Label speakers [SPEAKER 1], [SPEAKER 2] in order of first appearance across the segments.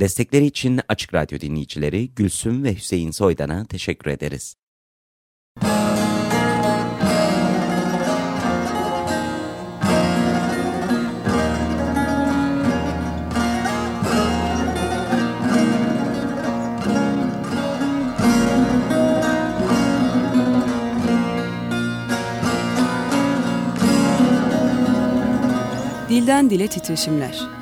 [SPEAKER 1] Destekleri için Açık Radyo dinleyicileri Gülsüm ve Hüseyin Soydan'a teşekkür ederiz.
[SPEAKER 2] Dilden Dile Titreşimler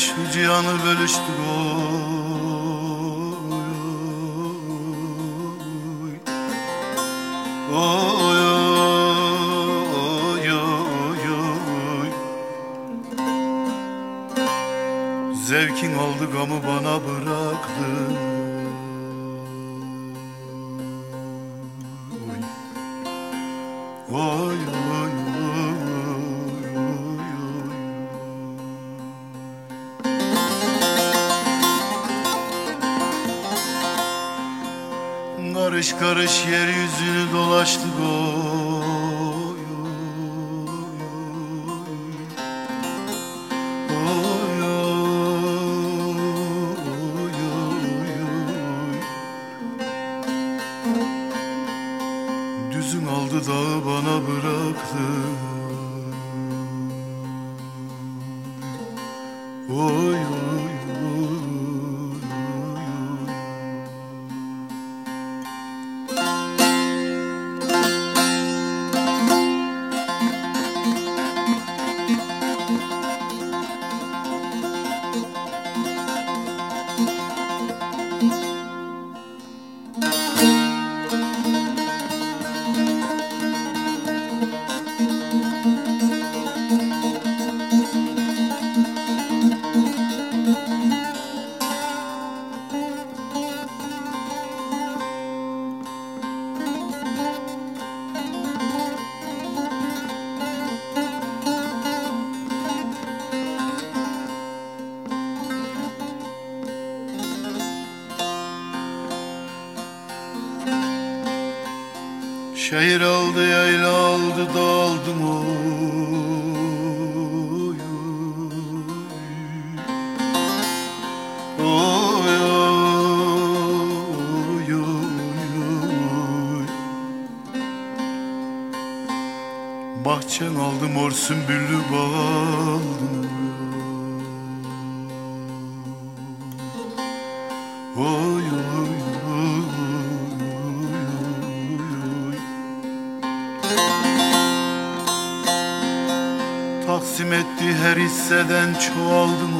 [SPEAKER 3] Şu cihanı bölüştük oy Oy oy oy oy. Zevkin aldı gamı bana yayla aldı çoğaldım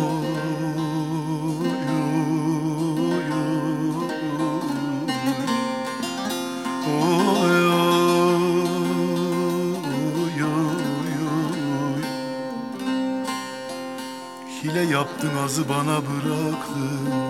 [SPEAKER 3] Hile yaptın azı bana bıraktın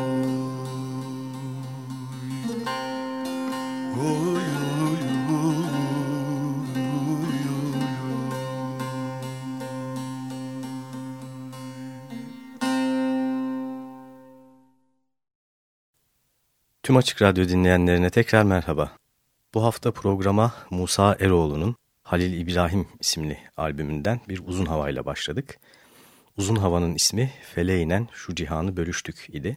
[SPEAKER 4] Tüm Açık Radyo dinleyenlerine tekrar merhaba. Bu hafta programa Musa Eroğlu'nun Halil İbrahim isimli albümünden bir uzun havayla başladık. Uzun havanın ismi Feleğinen Şu Cihanı Bölüştük idi.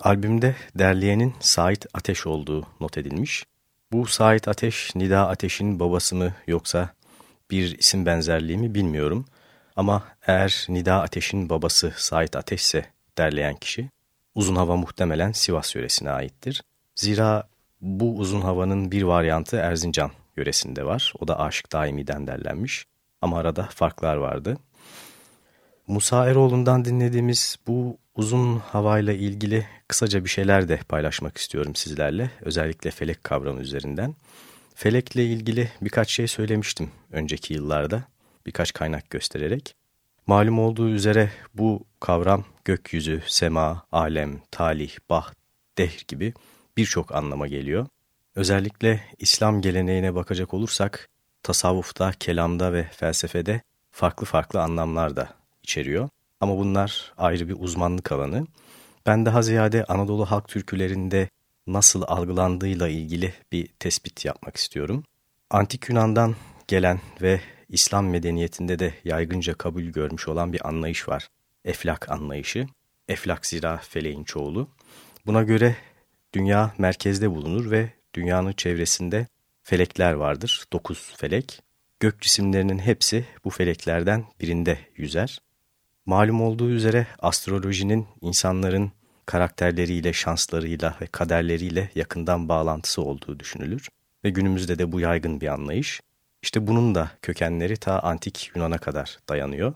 [SPEAKER 4] Albümde derleyenin Sait Ateş olduğu not edilmiş. Bu Sait Ateş, Nida Ateş'in babası mı yoksa bir isim benzerliği mi bilmiyorum. Ama eğer Nida Ateş'in babası Sait Ateş ise derleyen kişi, uzun hava muhtemelen Sivas yöresine aittir. Zira bu uzun havanın bir varyantı Erzincan yöresinde var. O da Aşık Daimi'den derlenmiş. Ama arada farklar vardı. Musa Eroğlu'ndan dinlediğimiz bu uzun havayla ilgili kısaca bir şeyler de paylaşmak istiyorum sizlerle. Özellikle felek kavramı üzerinden. Felekle ilgili birkaç şey söylemiştim önceki yıllarda. Birkaç kaynak göstererek. Malum olduğu üzere bu kavram gökyüzü, sema, alem, talih, bah, dehr gibi birçok anlama geliyor. Özellikle İslam geleneğine bakacak olursak tasavvufta, kelamda ve felsefede farklı farklı anlamlar da içeriyor. Ama bunlar ayrı bir uzmanlık alanı. Ben daha ziyade Anadolu halk türkülerinde nasıl algılandığıyla ilgili bir tespit yapmak istiyorum. Antik Yunan'dan gelen ve İslam medeniyetinde de yaygınca kabul görmüş olan bir anlayış var. Eflak anlayışı. Eflak zira feleğin çoğulu. Buna göre dünya merkezde bulunur ve dünyanın çevresinde felekler vardır. Dokuz felek. Gök cisimlerinin hepsi bu feleklerden birinde yüzer. Malum olduğu üzere astrolojinin insanların karakterleriyle, şanslarıyla ve kaderleriyle yakından bağlantısı olduğu düşünülür. Ve günümüzde de bu yaygın bir anlayış. İşte bunun da kökenleri ta antik Yunan'a kadar dayanıyor.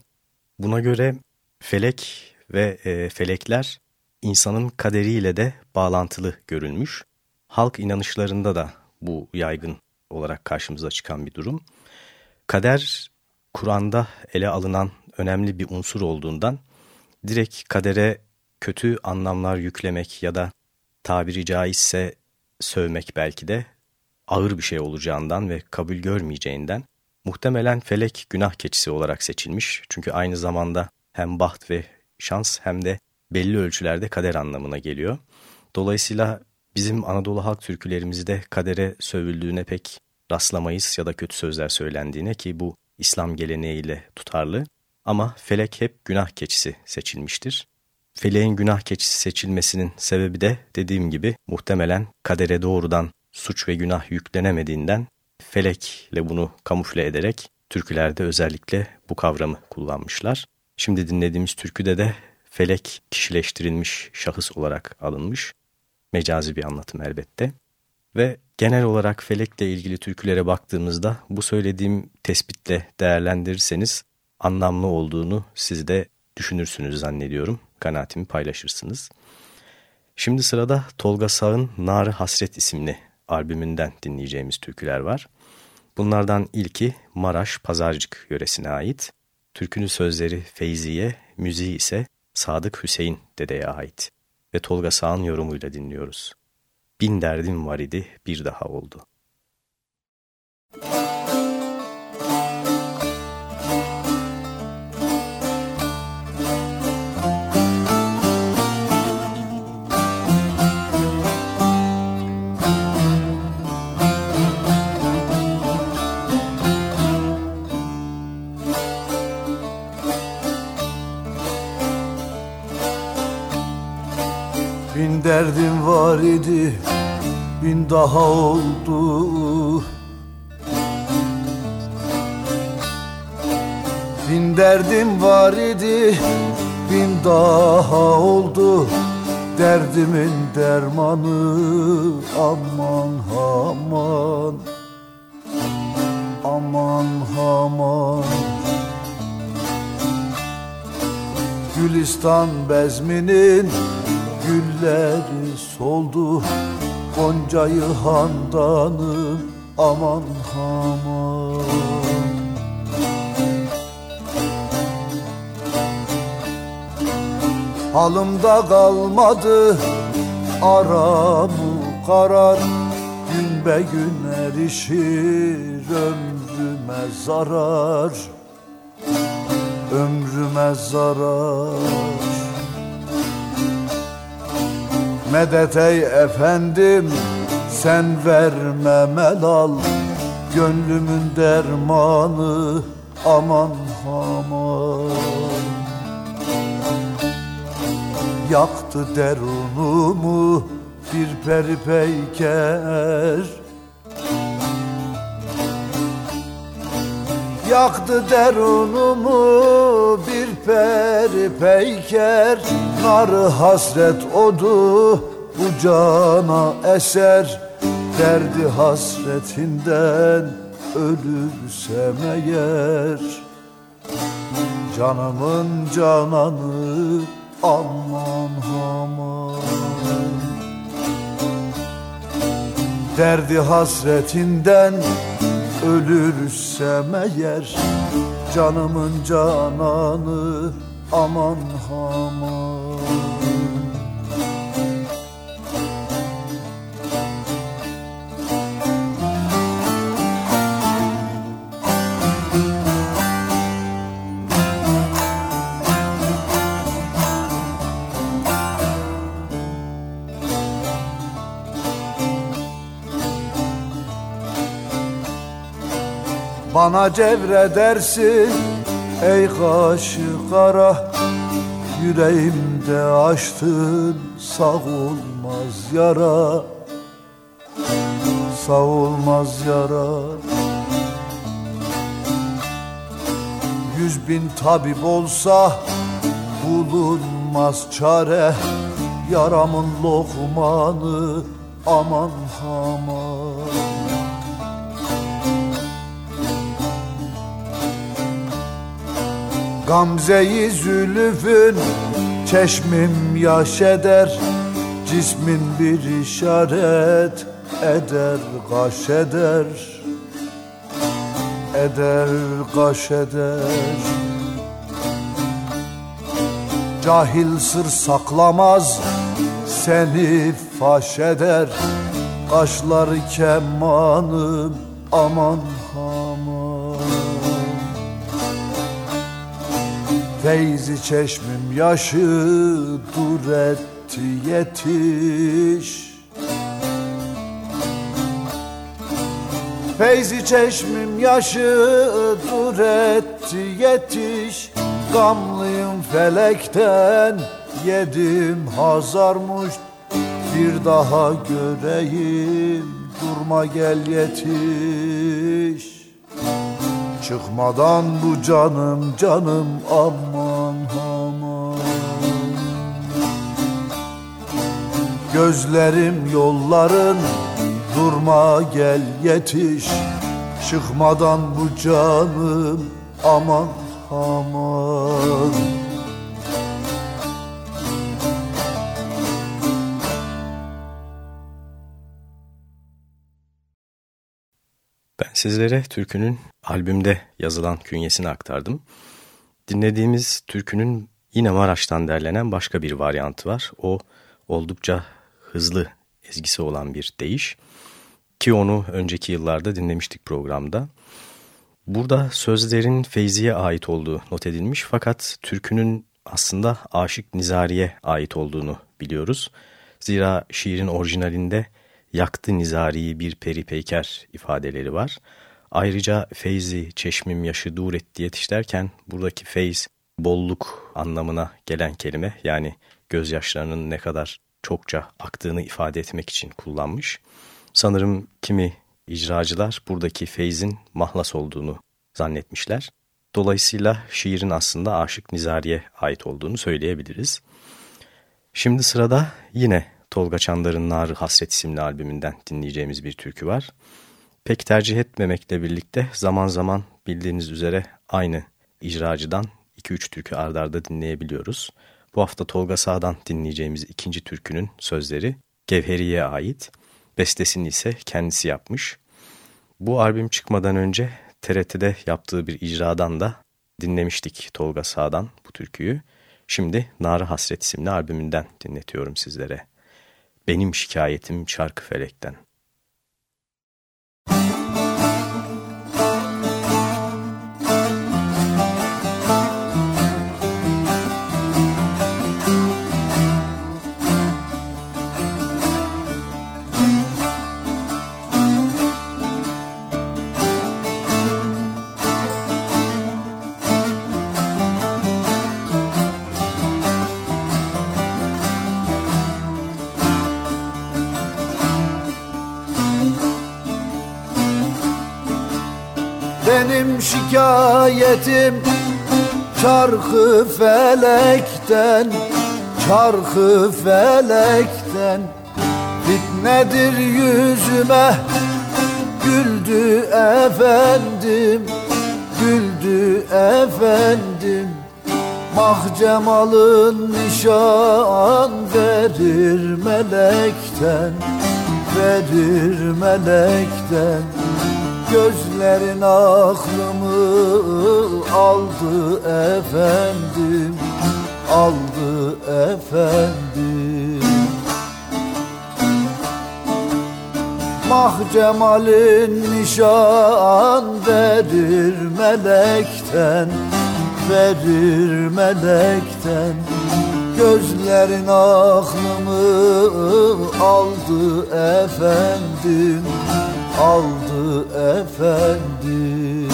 [SPEAKER 4] Buna göre felek ve e, felekler insanın kaderiyle de bağlantılı görülmüş. Halk inanışlarında da bu yaygın olarak karşımıza çıkan bir durum. Kader Kur'an'da ele alınan önemli bir unsur olduğundan direkt kadere kötü anlamlar yüklemek ya da tabiri caizse sövmek belki de ağır bir şey olacağından ve kabul görmeyeceğinden muhtemelen felek günah keçisi olarak seçilmiş. Çünkü aynı zamanda hem baht ve şans hem de belli ölçülerde kader anlamına geliyor. Dolayısıyla bizim Anadolu halk türkülerimizde kadere sövüldüğüne pek rastlamayız ya da kötü sözler söylendiğine ki bu İslam geleneğiyle tutarlı. Ama felek hep günah keçisi seçilmiştir. Feleğin günah keçisi seçilmesinin sebebi de dediğim gibi muhtemelen kadere doğrudan suç ve günah yüklenemediğinden felekle bunu kamufle ederek türkülerde özellikle bu kavramı kullanmışlar. Şimdi dinlediğimiz türküde de felek kişileştirilmiş şahıs olarak alınmış. Mecazi bir anlatım elbette. Ve genel olarak felekle ilgili türkülere baktığımızda bu söylediğim tespitle değerlendirirseniz anlamlı olduğunu siz de düşünürsünüz zannediyorum. Kanaatimi paylaşırsınız. Şimdi sırada Tolga Sağ'ın Narı Hasret isimli albümünden dinleyeceğimiz türküler var. Bunlardan ilki Maraş Pazarcık yöresine ait. Türkünün sözleri Feyziye, müziği ise Sadık Hüseyin dedeye ait. Ve Tolga Sağ'ın yorumuyla dinliyoruz. Bin derdim var idi bir daha oldu. Müzik
[SPEAKER 5] var idi Bin daha oldu. Bin derdim var idi Bin daha oldu. Derdimin dermanı Aman aman Aman aman Gülistan bezminin gülleri soldu Goncayı handanım aman aman Halımda kalmadı aramı karar Gün be gün erişir ömrüme zarar Ömrüme zarar Medet ey efendim sen verme melal Gönlümün dermanı aman aman. Yaktı derunumu bir peri peyker Yaktı derunumu bir peri peyker Narı hasret odu bu cana eser. Derdi hasretinden ölürsem eğer. Canımın cananı aman aman. Derdi hasretinden ölürsem eğer Canımın cananı aman aman Bana cevredersin ey kaşı kara. Yüreğimde açtın sağ olmaz yara. Sağ olmaz yara. Yüz bin tabip olsa bulunmaz çare. Yaramın lokmanı aman aman Gamzeyi zülüfün çeşmim yaş eder Cismin bir işaret eder kaş eder Eder kaş eder. Cahil sır saklamaz seni faş eder. Kaşları kemanım aman Feyzi çeşmim yaşı dur etti yetiş. Feyzi çeşmim yaşı dur etti yetiş. Gamlıyım felekten yedim hazarmış. Bir daha göreyim durma gel yetiş. Çıkmadan bu canım canım aman Gözlerim yolların durma gel yetiş Çıkmadan bu canım aman aman
[SPEAKER 4] Ben sizlere türkünün albümde yazılan künyesini aktardım. Dinlediğimiz türkünün yine Maraş'tan derlenen başka bir varyantı var. O oldukça hızlı ezgisi olan bir deyiş. Ki onu önceki yıllarda dinlemiştik programda. Burada sözlerin Feyzi'ye ait olduğu not edilmiş fakat türkünün aslında Aşık Nizari'ye ait olduğunu biliyoruz. Zira şiirin orijinalinde yaktı Nizari'yi bir peri peyker ifadeleri var. Ayrıca feyzi, çeşmim yaşı dur etti yetiş derken buradaki feyz bolluk anlamına gelen kelime yani gözyaşlarının ne kadar çokça aktığını ifade etmek için kullanmış. Sanırım kimi icracılar buradaki feyzin mahlas olduğunu zannetmişler. Dolayısıyla şiirin aslında Aşık Nizari'ye ait olduğunu söyleyebiliriz. Şimdi sırada yine Tolga Çandar'ın Narı Hasret isimli albümünden dinleyeceğimiz bir türkü var. Pek tercih etmemekle birlikte zaman zaman bildiğiniz üzere aynı icracıdan 2-3 türkü ardarda dinleyebiliyoruz. Bu hafta Tolga Sağ'dan dinleyeceğimiz ikinci türkünün sözleri Gevheri'ye ait, bestesini ise kendisi yapmış. Bu albüm çıkmadan önce TRT'de yaptığı bir icradan da dinlemiştik Tolga Sağ'dan bu türküyü. Şimdi Narı Hasret isimli albümünden dinletiyorum sizlere. Benim şikayetim çarkı felekten.
[SPEAKER 5] Şikayetim Çarkı felekten Çarkı felekten. Fitnedir yüzüme Güldü efendim Güldü efendim. Mahcemalın nişan verir melekten Verir melekten Gözlerin aklımı aldı efendim Aldı efendim. Mahcemalin nişan verir melekten Verir melekten. Gözlerin aklımı aldı efendim Aldı efendim.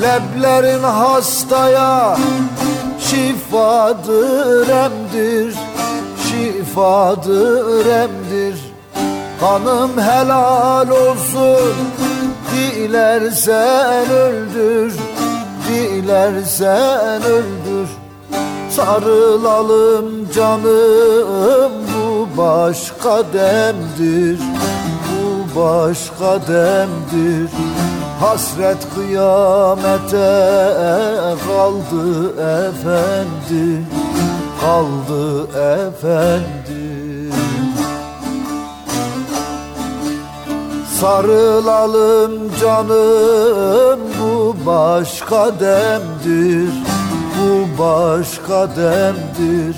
[SPEAKER 5] Leblerin hastaya şifadır emdir Emdir. Kanım helal olsun. Dilersen öldür. Dilersen öldür. Sarılalım canım Bu başka demdir. Bu başka demdir. Hasret kıyamete kaldı efendim Kaldı efendim Sarılalım canım bu başka demdir. Bu başka demdir.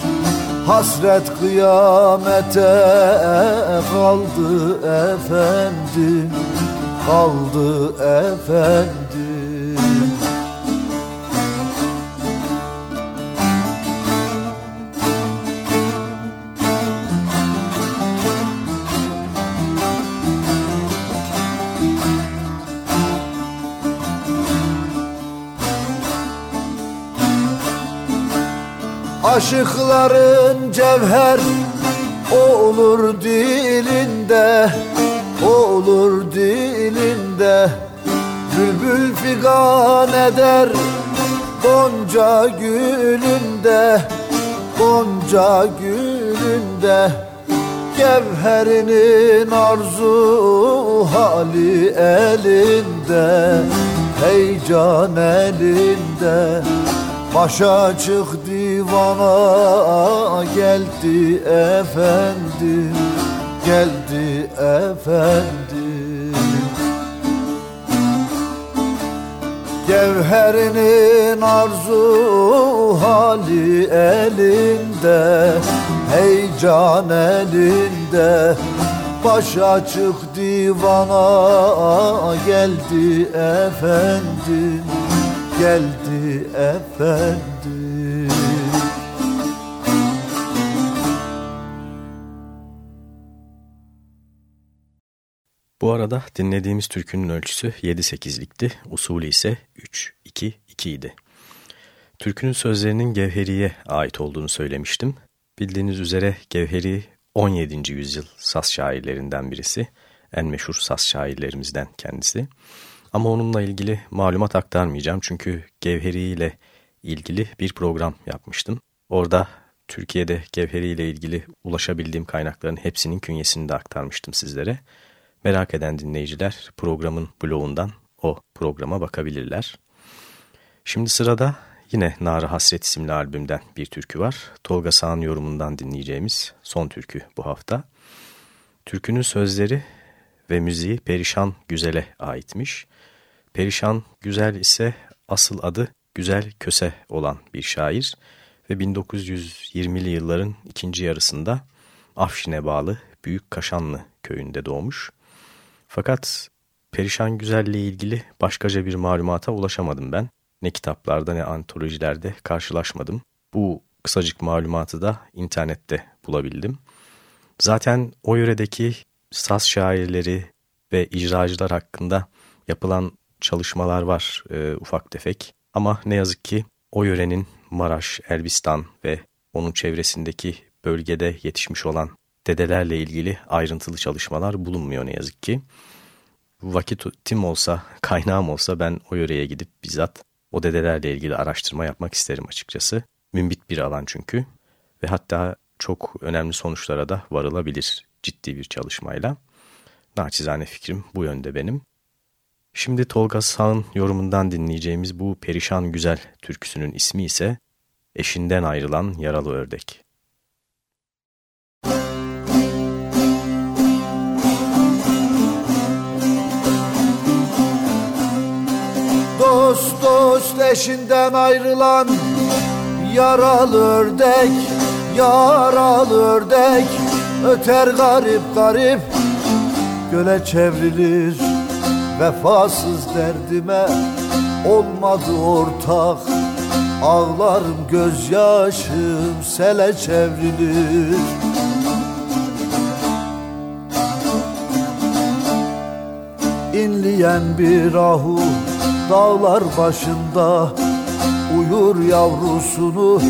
[SPEAKER 5] Hasret kıyamete kaldı efendim kaldı efendim Aşıkların cevher olur dilinde olur dilinde. Bülbül figan eder Gonca gülünde Gonca gülünde. Gevherinin arzu hali elinde Heyecan elinde. Başa çık divana geldi efendim geldi efendim. Gevherinin arzu hali elinde Heyecan elinde. Baş açık divana geldi efendim Geldi efendim
[SPEAKER 4] Bu arada dinlediğimiz türkünün ölçüsü 7-8'likti, usulü ise 3-2-2 idi. Türkünün sözlerinin Gevheri'ye ait olduğunu söylemiştim. Bildiğiniz üzere Gevheri 17. yüzyıl Saz şairlerinden birisi, en meşhur Saz şairlerimizden kendisi. Ama onunla ilgili malumat aktarmayacağım çünkü Gevheri ile ilgili bir program yapmıştım. Orada Türkiye'de Gevheri ile ilgili ulaşabildiğim kaynakların hepsinin künyesini de aktarmıştım sizlere. Merak eden dinleyiciler programın blogundan o programa bakabilirler. Şimdi sırada yine Nara Hasret isimli albümden bir türkü var. Tolga Sağ'ın yorumundan dinleyeceğimiz son türkü bu hafta. Türkünün sözleri ve müziği Perişan Güzel'e aitmiş. Perişan Güzel ise asıl adı Güzel Köse olan bir şair ve 1920'li yılların ikinci yarısında Afşin'e bağlı Büyük Kaşanlı köyünde doğmuş. Fakat Perişan Güzel'le ilgili başkaca bir malumata ulaşamadım ben. Ne kitaplarda ne antolojilerde karşılaşmadım. Bu kısacık malumatı da internette bulabildim. Zaten o yöredeki saz şairleri ve icracılar hakkında yapılan çalışmalar var e, ufak tefek. Ama ne yazık ki o yörenin Maraş, Elbistan ve onun çevresindeki bölgede yetişmiş olan dedelerle ilgili ayrıntılı çalışmalar bulunmuyor ne yazık ki. Vakitim olsa, kaynağım olsa ben o yöreye gidip bizzat o dedelerle ilgili araştırma yapmak isterim açıkçası. Mümbit bir alan çünkü ve hatta çok önemli sonuçlara da varılabilir ciddi bir çalışmayla. Naçizane fikrim bu yönde benim. Şimdi Tolga Sağ'ın yorumundan dinleyeceğimiz bu Perişan Güzel türküsünün ismi ise Eşinden Ayrılan Yaralı Ördek.
[SPEAKER 5] Eşinden ayrılan yaralı ördek Yaralı ördek. Öter garip garip Göle çevrilir. Vefasız derdime Olmadı ortak. Ağlarım gözyaşım sele çevrilir. İnleyen bir ahu dağlar başında Uyur yavrusunu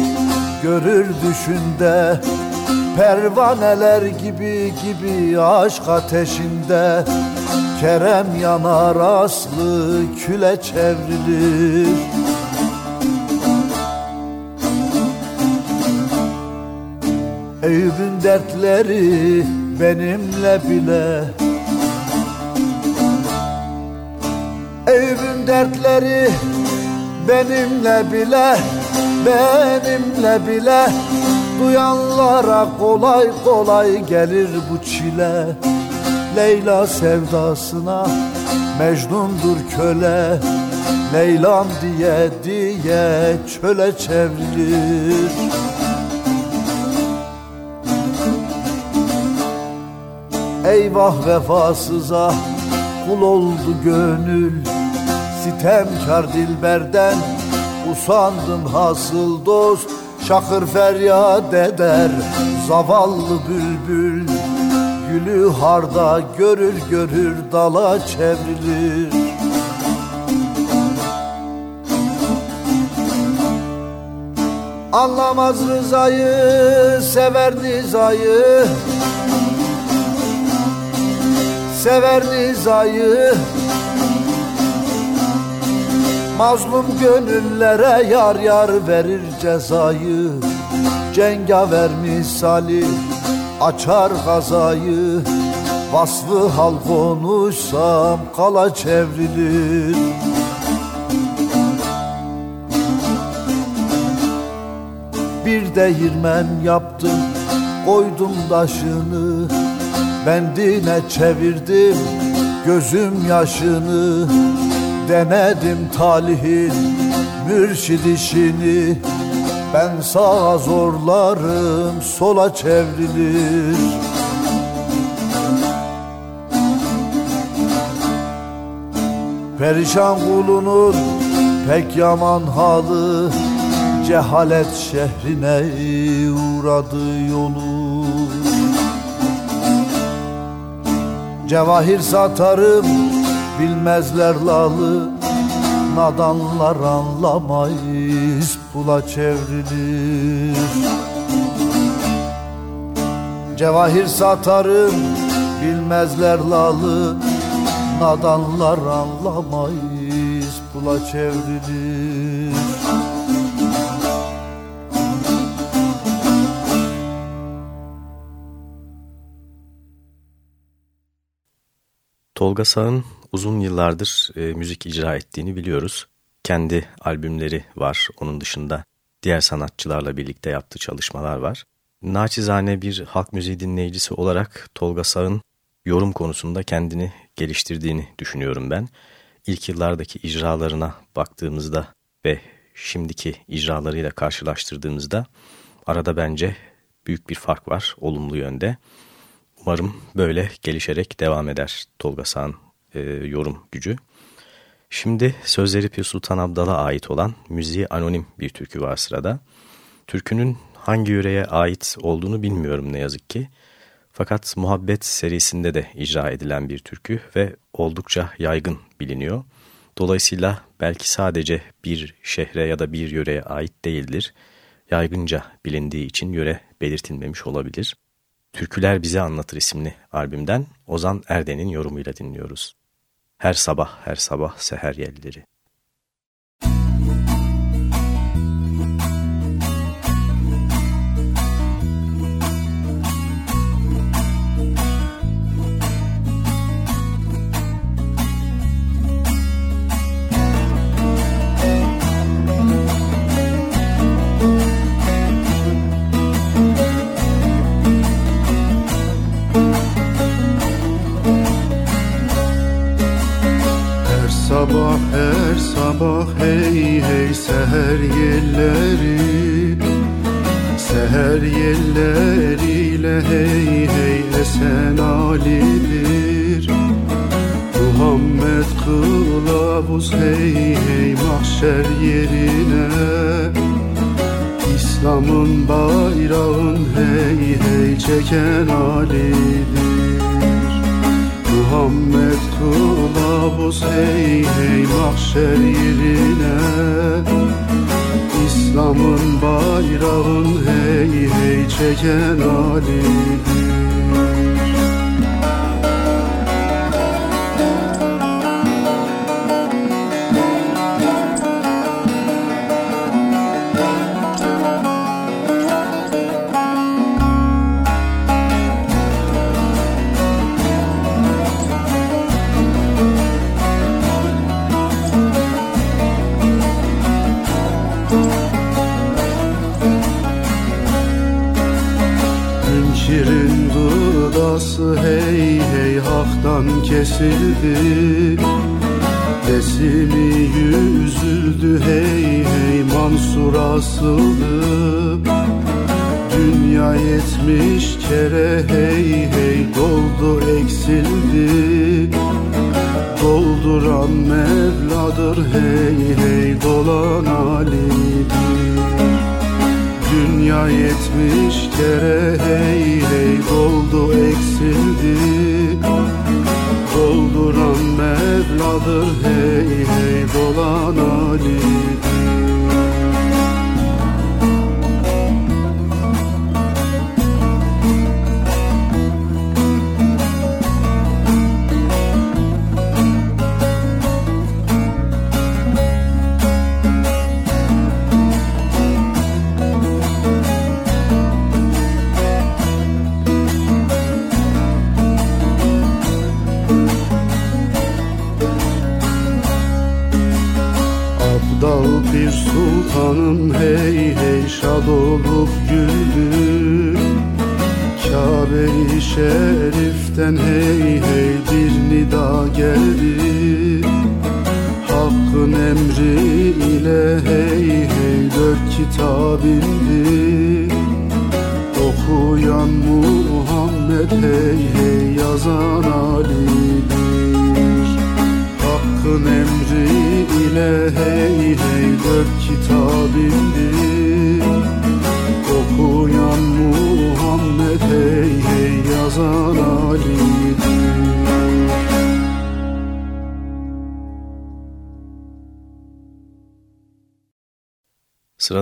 [SPEAKER 5] görür düşünde Pervaneler gibi gibi aşk ateşinde. Kerem yanar aslı küle çevrilir. Eyüp'ün dertleri benimle bile. Eyüp'ün dertleri benimle bile Benimle bile. Duyanlara kolay kolay gelir bu çile. Leyla sevdasına Mecnundur köle. Leylam diye diye çöle çevrilir. Eyvah vefasıza kul oldu gönül Sitemkar dilberden. Usandım hasıl dost Şakır feryat eder. Zavallı bülbül Gülü harda görür görür dala çevrilir. Anlamaz rızayı, sever nizayı. Sever nizayı Mazlum gönüllere yar yar verir cezayı. Cengaver misali açar gazayı. Vasfı hal konuşsam kala çevrilir. Bir değirmen yaptım koydum taşını. Bendine çevirdim gözüm yaşını Denedim talihin mürşid işini. Ben sağa zorlarım sola çevrilir. Perişan kulunun pek yaman halı Cehalet şehrine uğradı yolu. Cevahir satarım bilmezler lalı Nadanlar anlamayız pula çevrilir. Cevahir satarım bilmezler lalı Nadanlar anlamayız pula çevrilir
[SPEAKER 4] Tolga Sağ'ın uzun yıllardır e, müzik icra ettiğini biliyoruz. Kendi albümleri var. Onun dışında diğer sanatçılarla birlikte yaptığı çalışmalar var. Naçizane bir halk müziği dinleyicisi olarak Tolga Sağ'ın yorum konusunda kendini geliştirdiğini düşünüyorum ben. İlk yıllardaki icralarına baktığımızda ve şimdiki icralarıyla karşılaştırdığımızda arada bence büyük bir fark var olumlu yönde. Umarım böyle gelişerek devam eder Tolga Sağ'ın e, yorum gücü. Şimdi sözleri Pir Sultan Abdal'a ait olan müziği anonim bir türkü var sırada. Türkünün hangi yöreye ait olduğunu bilmiyorum ne yazık ki. Fakat Muhabbet serisinde de icra edilen bir türkü ve oldukça yaygın biliniyor. Dolayısıyla belki sadece bir şehre ya da bir yöreye ait değildir. Yaygınca bilindiği için yöre belirtilmemiş olabilir. Türküler Bize Anlatır isimli albümden Ozan Erden'in yorumuyla dinliyoruz. Her sabah her sabah seher yelleri.
[SPEAKER 3] Sabah her sabah hey hey seher yelleri. Seher yelleriyle hey hey esen alidir Muhammed kılavuz hey hey mahşer yerine. İslam'ın bayrağın hey hey çeken alidir Muhammed kılavuz hey hey mahşer yerine. İslam'ın bayrağın hey hey çeken Ali'dir kesildi. Resimi yüzüldü hey hey Mansur asıldı. Dünya yetmiş kere hey hey Doldu eksildi. Dolduran Mevladır hey hey Dolan Ali'dir. Dünya yetmiş kere hey hey Doldu eksildi dolduran Mevladır hey hey dolan Ali'dir hope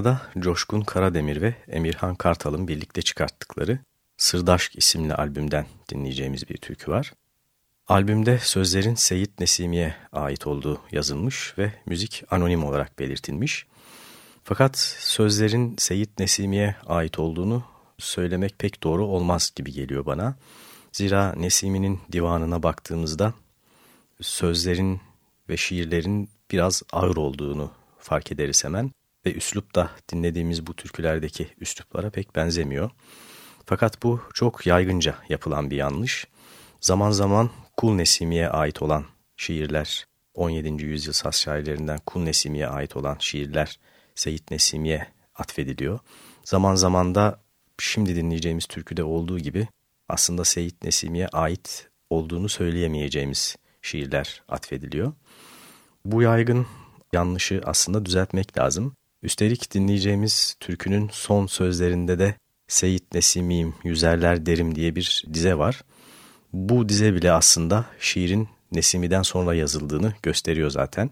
[SPEAKER 4] Sırada Coşkun Karademir ve Emirhan Kartal'ın birlikte çıkarttıkları Sırdaşk isimli albümden dinleyeceğimiz bir türkü var. Albümde sözlerin Seyit Nesimi'ye ait olduğu yazılmış ve müzik anonim olarak belirtilmiş. Fakat sözlerin Seyit Nesimi'ye ait olduğunu söylemek pek doğru olmaz gibi geliyor bana. Zira Nesimi'nin divanına baktığımızda sözlerin ve şiirlerin biraz ağır olduğunu fark ederiz hemen ve üslup da dinlediğimiz bu türkülerdeki üsluplara pek benzemiyor. Fakat bu çok yaygınca yapılan bir yanlış. Zaman zaman Kul Nesimi'ye ait olan şiirler, 17. yüzyıl Saz şairlerinden Kul Nesimi'ye ait olan şiirler Seyit Nesimi'ye atfediliyor. Zaman zaman da şimdi dinleyeceğimiz türküde olduğu gibi aslında Seyit Nesimi'ye ait olduğunu söyleyemeyeceğimiz şiirler atfediliyor. Bu yaygın yanlışı aslında düzeltmek lazım. Üstelik dinleyeceğimiz türkünün son sözlerinde de
[SPEAKER 6] Seyit Nesimiyim, Yüzerler Derim diye bir dize var. Bu dize bile aslında şiirin Nesimi'den sonra yazıldığını gösteriyor zaten.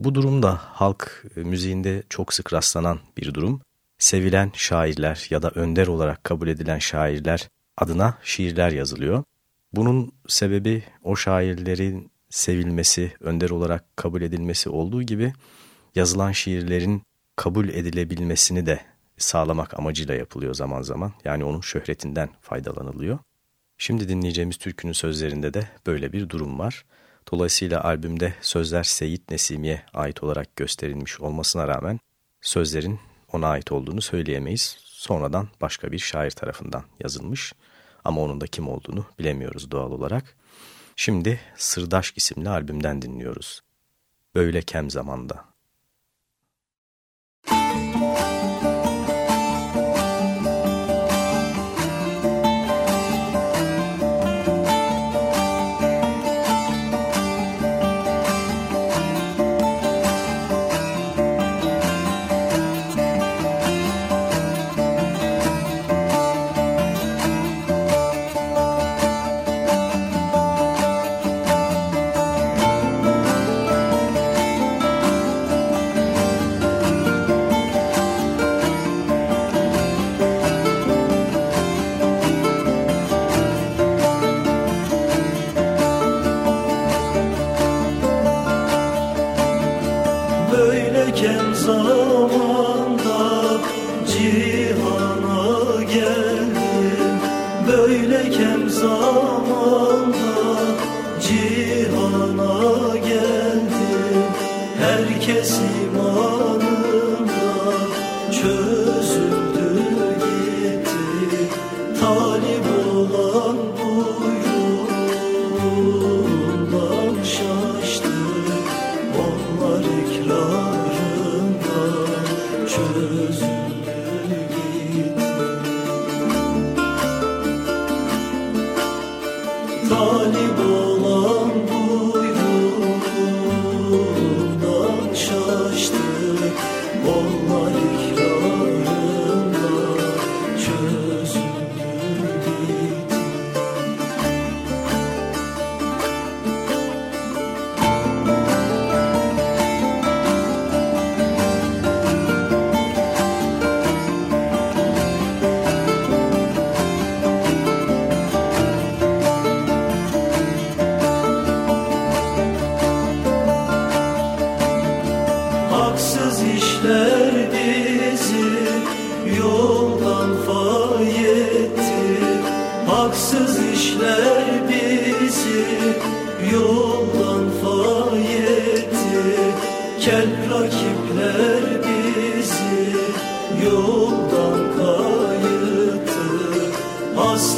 [SPEAKER 6] Bu durum da halk müziğinde çok sık rastlanan bir durum. Sevilen şairler ya da önder olarak kabul edilen şairler adına şiirler yazılıyor. Bunun sebebi o şairlerin sevilmesi, önder olarak kabul edilmesi olduğu gibi yazılan şiirlerin kabul edilebilmesini de sağlamak amacıyla yapılıyor zaman zaman. Yani onun şöhretinden faydalanılıyor. Şimdi dinleyeceğimiz türkünün sözlerinde de böyle bir durum var. Dolayısıyla albümde sözler Seyit Nesimi'ye ait olarak gösterilmiş olmasına rağmen sözlerin ona ait olduğunu söyleyemeyiz. Sonradan başka bir şair tarafından yazılmış ama onun da kim olduğunu bilemiyoruz doğal olarak. Şimdi Sırdaşk isimli albümden dinliyoruz. Böyle kem zamanda. Thank you.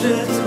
[SPEAKER 6] Just.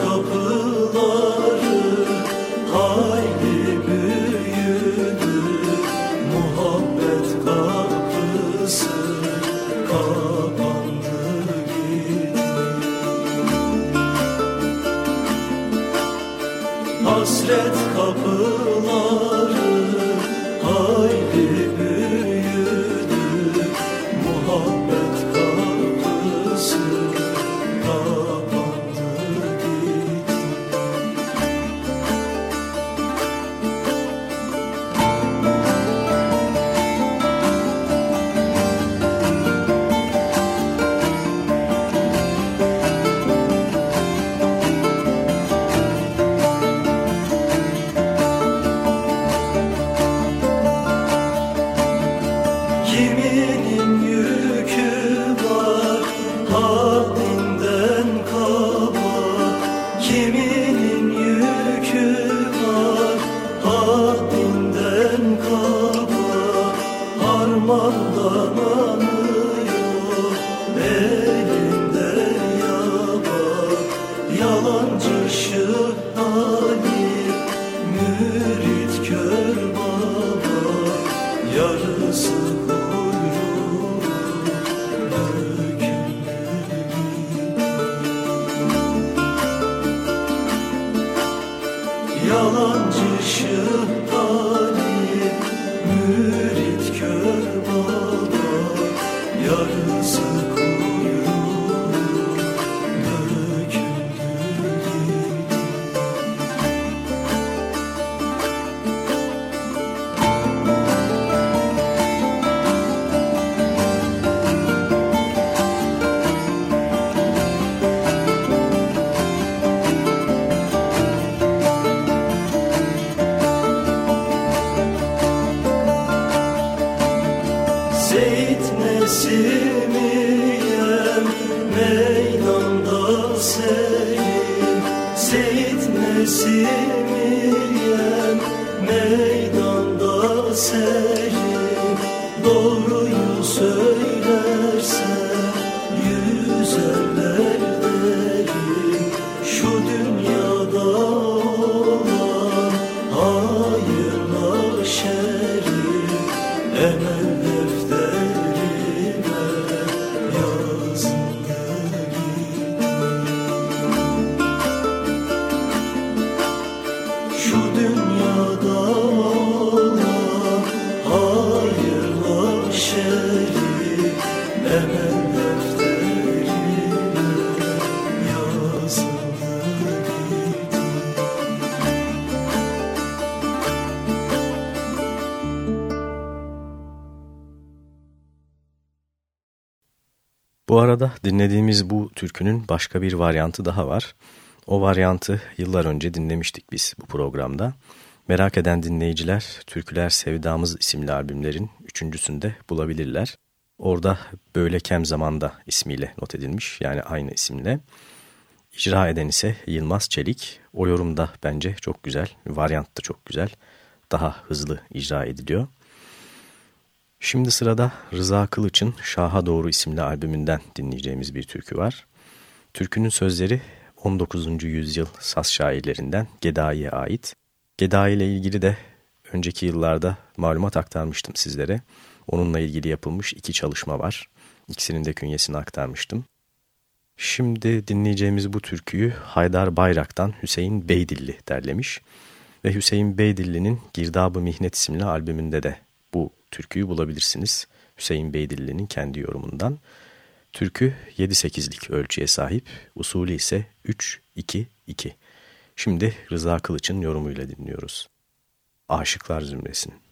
[SPEAKER 4] Bu arada dinlediğimiz bu türkünün başka bir varyantı daha var. O varyantı yıllar önce dinlemiştik biz bu programda. Merak eden dinleyiciler Türküler Sevdamız isimli albümlerin üçüncüsünde bulabilirler. Orada Böyle Kem Zamanda ismiyle not edilmiş yani aynı isimle. İcra eden ise Yılmaz Çelik. O yorumda bence çok güzel, varyant da çok güzel. Daha hızlı icra ediliyor. Şimdi sırada Rıza Kılıç'ın Şaha Doğru isimli albümünden dinleyeceğimiz bir türkü var. Türkünün sözleri 19. yüzyıl Saz şairlerinden Gedai'ye ait. Gedai ile ilgili de önceki yıllarda malumat aktarmıştım sizlere. Onunla ilgili yapılmış iki çalışma var. İkisinin de künyesini aktarmıştım. Şimdi dinleyeceğimiz bu türküyü Haydar Bayrak'tan Hüseyin Beydilli derlemiş ve Hüseyin Beydilli'nin Girdab-ı Mihnet isimli albümünde de türküyü bulabilirsiniz. Hüseyin Beydilli'nin kendi yorumundan. Türkü 7-8'lik ölçüye sahip, usulü ise 3-2-2. Şimdi Rıza Kılıç'ın yorumuyla dinliyoruz. Aşıklar Zümresi'nin.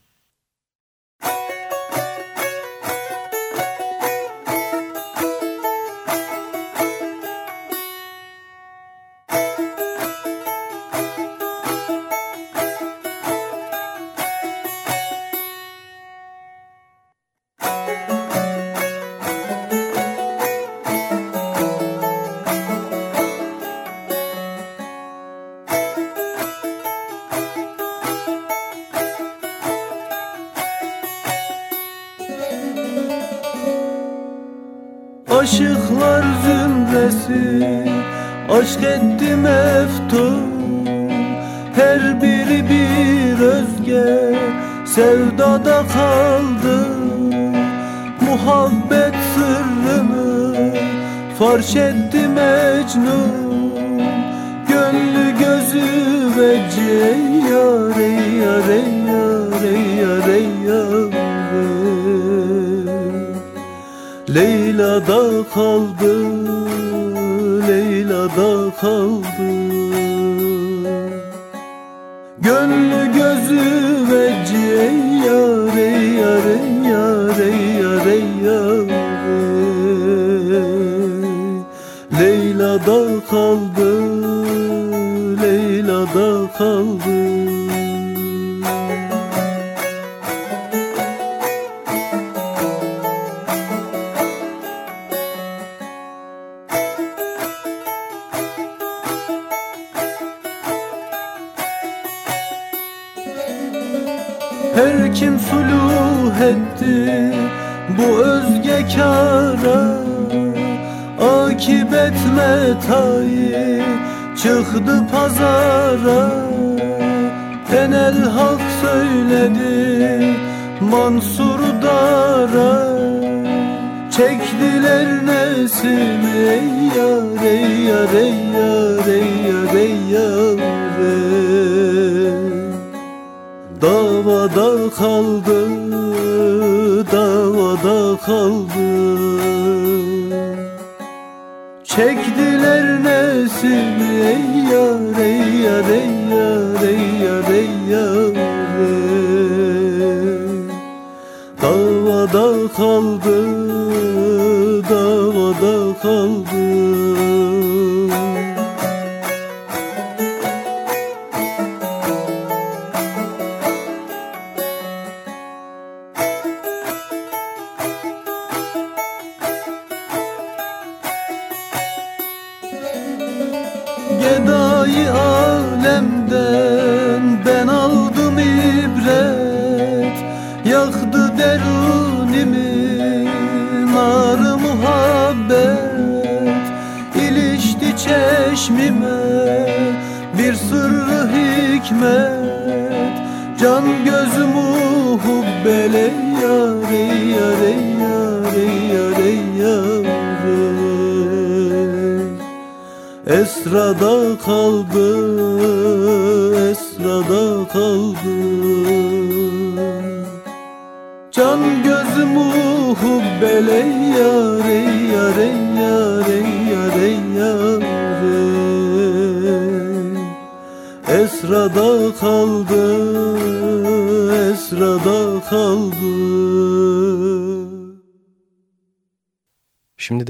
[SPEAKER 7] Etti meftun Her biri bir özge Sevdada kaldı. Muhabbet sırrını Farş etti Mecnun. Gönlü gözü ve ceyyar Ey yar ey yar ey yar ey yar Leyla'da kaldı Leyla'da kaldı. Gönlü gözü ve ciğer ey yar ey yar ey yar ey yar Leyla'da kaldı Leyla'da kaldı kara Akibet metayı çıktı pazara. Enel hak söyledi Mansur Dara. Çektiler nesim ey yar ey yar ey yar ey yar ey yar. Davada kaldı davada kaldı. Çektiler nesim ey yar ey yar ey yar ey yar ey yar Davada kaldı davada kaldı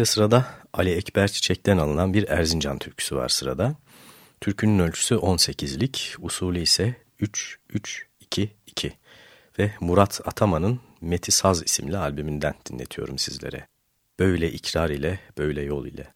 [SPEAKER 8] de sırada Ali Ekber Çiçek'ten alınan bir Erzincan türküsü var sırada. Türkünün ölçüsü 18'lik, usulü ise 3-3-2-2 ve Murat Ataman'ın Meti Saz isimli albümünden dinletiyorum sizlere. Böyle ikrar ile, böyle yol ile.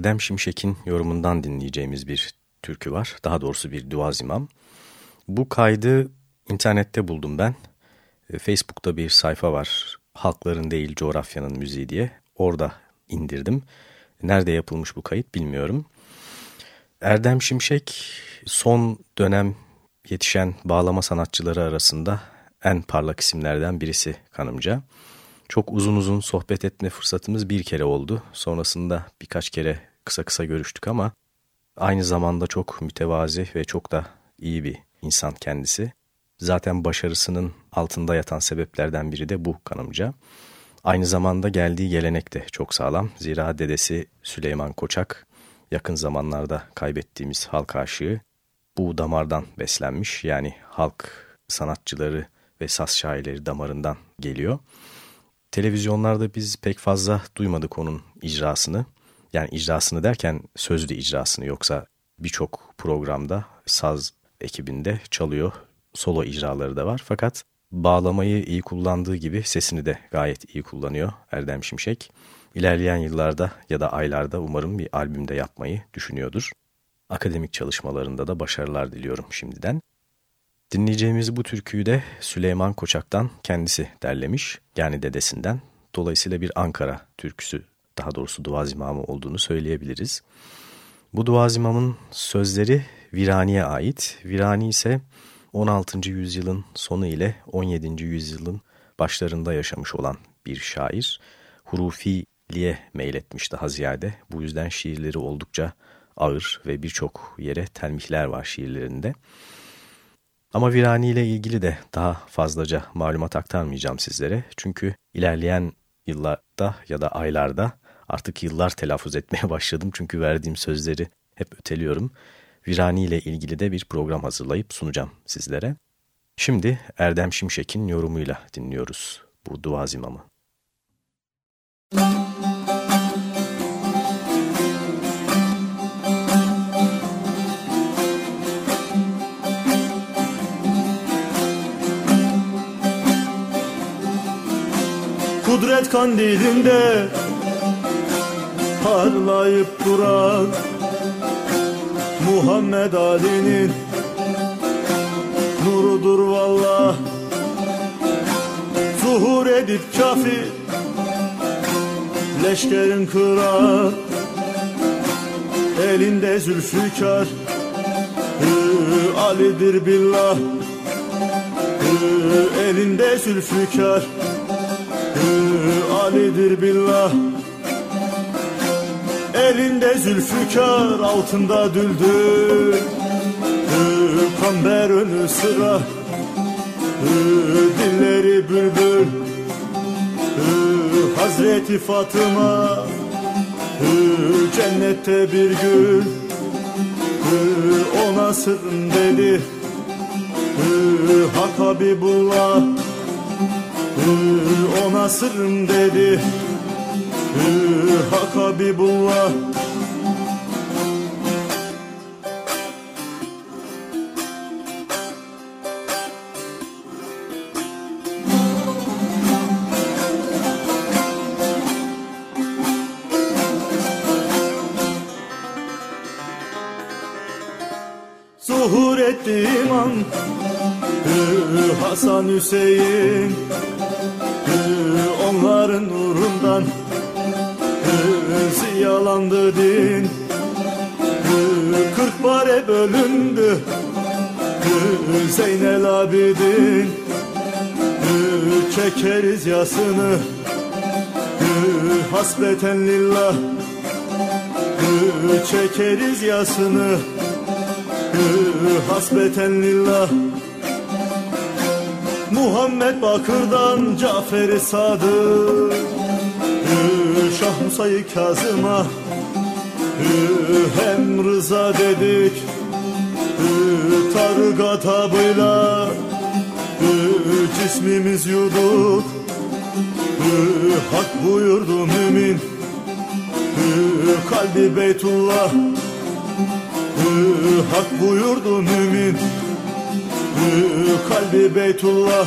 [SPEAKER 4] Erdem Şimşek'in yorumundan dinleyeceğimiz bir türkü var. Daha doğrusu bir duazimam. Bu kaydı internette buldum ben. E, Facebook'ta bir sayfa var. Halkların değil coğrafyanın müziği diye. Orada indirdim. Nerede yapılmış bu kayıt bilmiyorum. Erdem Şimşek son dönem yetişen bağlama sanatçıları arasında en parlak isimlerden birisi kanımca. Çok uzun uzun sohbet etme fırsatımız bir kere oldu. Sonrasında birkaç kere kısa kısa görüştük ama aynı zamanda çok mütevazi ve çok da iyi bir insan kendisi. Zaten başarısının altında yatan sebeplerden biri de bu kanımca. Aynı zamanda geldiği gelenek de çok sağlam. Zira dedesi Süleyman Koçak yakın zamanlarda kaybettiğimiz halk aşığı bu damardan beslenmiş. Yani halk sanatçıları ve saz şairleri damarından geliyor. Televizyonlarda biz pek fazla duymadık onun icrasını. Yani icrasını derken sözlü icrasını yoksa birçok programda saz ekibinde çalıyor. Solo icraları da var fakat bağlamayı iyi kullandığı gibi sesini de gayet iyi kullanıyor Erdem Şimşek. İlerleyen yıllarda ya da aylarda umarım bir albümde yapmayı düşünüyordur. Akademik çalışmalarında da başarılar diliyorum şimdiden. Dinleyeceğimiz bu türküyü de Süleyman Koçak'tan kendisi derlemiş, yani dedesinden. Dolayısıyla bir Ankara türküsü, daha doğrusu duazimamı olduğunu söyleyebiliriz. Bu duazimamın sözleri Virani'ye ait. Virani ise 16. yüzyılın sonu ile 17. yüzyılın başlarında yaşamış olan bir şair. Hurufiliğe meyletmiş daha ziyade. Bu yüzden şiirleri oldukça ağır ve birçok yere telmihler var şiirlerinde. Ama Virani ile ilgili de daha fazlaca malumat aktarmayacağım sizlere. Çünkü ilerleyen yıllarda ya da aylarda artık yıllar telaffuz etmeye başladım. Çünkü verdiğim sözleri hep öteliyorum. Virani ile ilgili de bir program hazırlayıp sunacağım sizlere. Şimdi Erdem Şimşek'in yorumuyla dinliyoruz bu dua zimamı. Müzik
[SPEAKER 6] Kudret kandilinde parlayıp duran Muhammed Ali'nin nurudur vallah Zuhur edip kafi leşkerin kırar. Elinde zülfikar Ali'dir billah. Elinde zülfikar Ali'dir billah Elinde zülfikar altında düldül Kamber önü sıra. Dilleri bülbül. Hazreti Fatıma. Cennette bir gül. Ona sırrım dedi. Hak Habibullah. Ona sırrım dedi Hak Habibullah. Zuhur ettiğim an Hasan Hüseyin Din Kırk bare bölündü. Zeynel Abidin Çekeriz yasını. Hasbeten lillah Çekeriz yasını. Hasbeten lillah. Muhammed Bakır'dan Cafer-i Sadık. Şah Musa'yı Kazım'a Hem rıza dedik Tarık atabıyla Cismimiz yuduk Hak buyurdu mümin. Kalbi Beytullah Hak buyurdu mümin. Kalbi Beytullah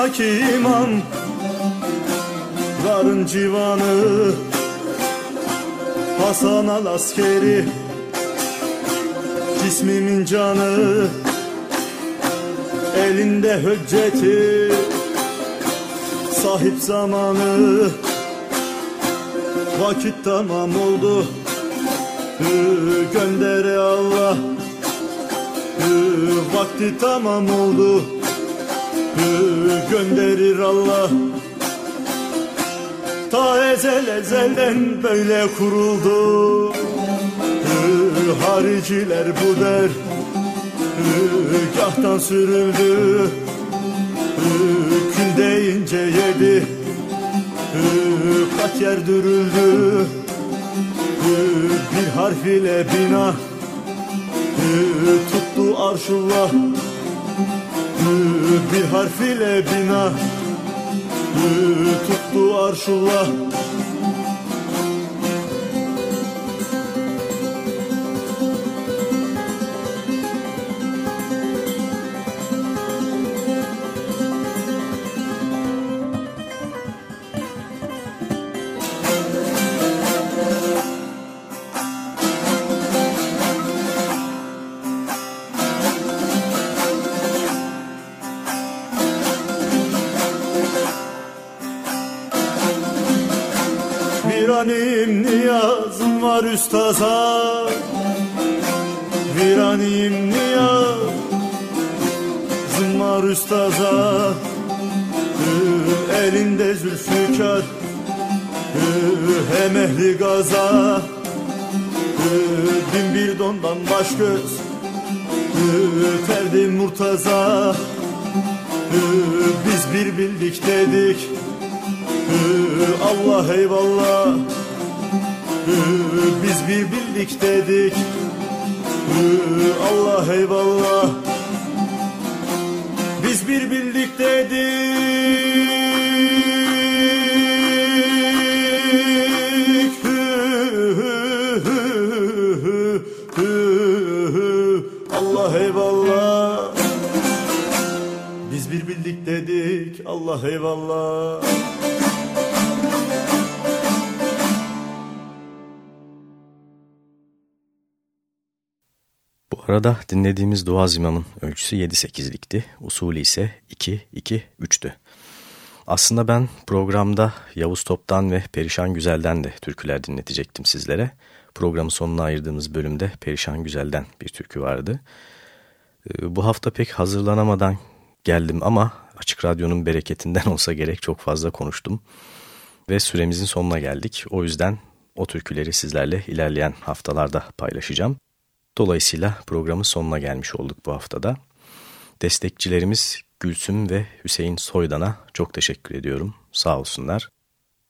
[SPEAKER 6] Takinaki imam Varın civanı Hasan al askeri Cismimin canı Elinde hücceti Sahip zamanı Vakit tamam oldu. Göndere Allah. Vakti tamam oldu Gönderir Allah. Ta ezel ezelden böyle kuruldu. Hariciler bu der. Gahtan sürüldü. Kül deyince yedi. Kat yer dürüldü. Bir harf ile bina. Tuttu arşullah Bir harf ile bina. Tuttu arşullah Mustafa. Allah eyvallah Biz bir bildik dedik Allah eyvallah
[SPEAKER 4] Bu arada dinlediğimiz Dua Zimam'ın ölçüsü 7-8'likti. Usulü ise 2-2-3'tü. Aslında ben programda Yavuz Top'tan ve Perişan Güzel'den de türküler dinletecektim sizlere. Programın sonuna ayırdığımız bölümde Perişan Güzel'den bir türkü vardı. Bu hafta pek hazırlanamadan geldim ama Açık Radyo'nun bereketinden olsa gerek çok fazla konuştum. Ve süremizin sonuna geldik. O yüzden o türküleri sizlerle ilerleyen haftalarda paylaşacağım. Dolayısıyla programın sonuna gelmiş olduk bu haftada. Destekçilerimiz Gülsüm ve Hüseyin Soydan'a çok teşekkür ediyorum. Sağ olsunlar.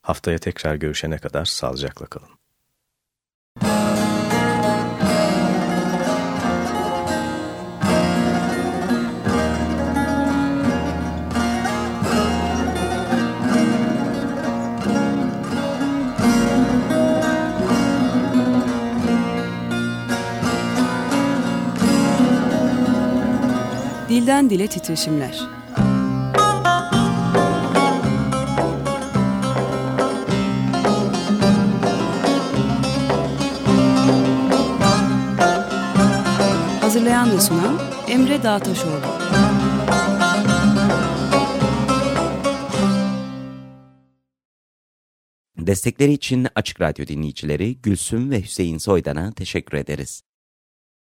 [SPEAKER 4] Haftaya tekrar görüşene kadar sağlıcakla kalın.
[SPEAKER 2] Dilden dile titreşimler. Hazırlayan ve sunan Emre Dağtaşoğlu.
[SPEAKER 1] Destekleri için Açık Radyo dinleyicileri Gülsüm ve Hüseyin Soydan'a teşekkür ederiz.